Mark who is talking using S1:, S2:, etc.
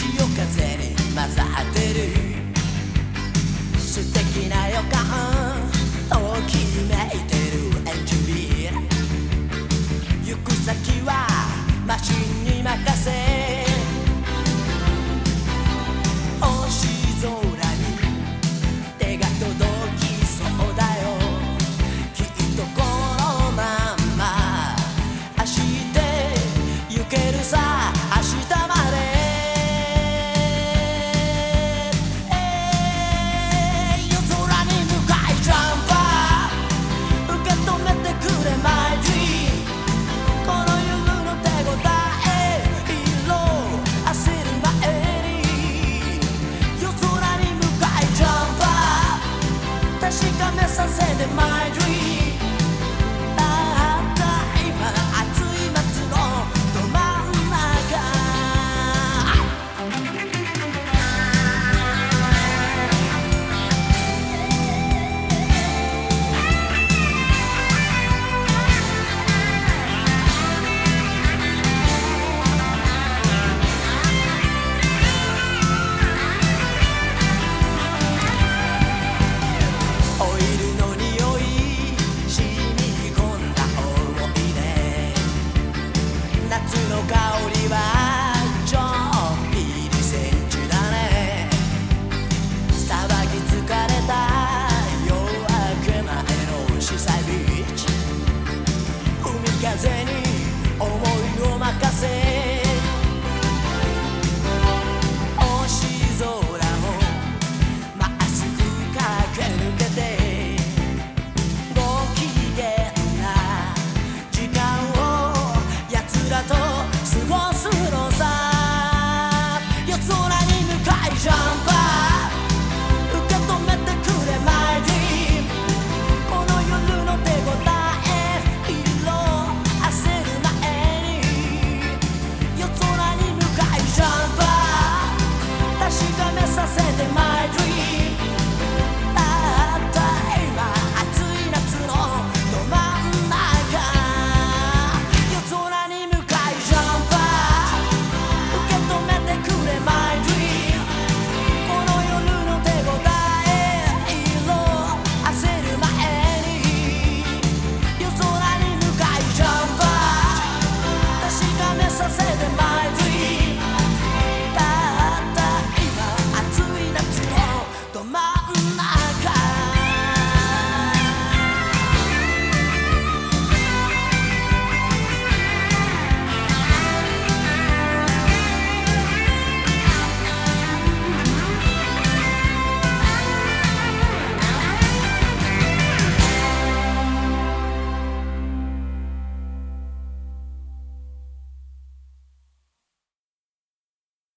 S1: 潮風に混ざってる。素敵な予感ときめいて風に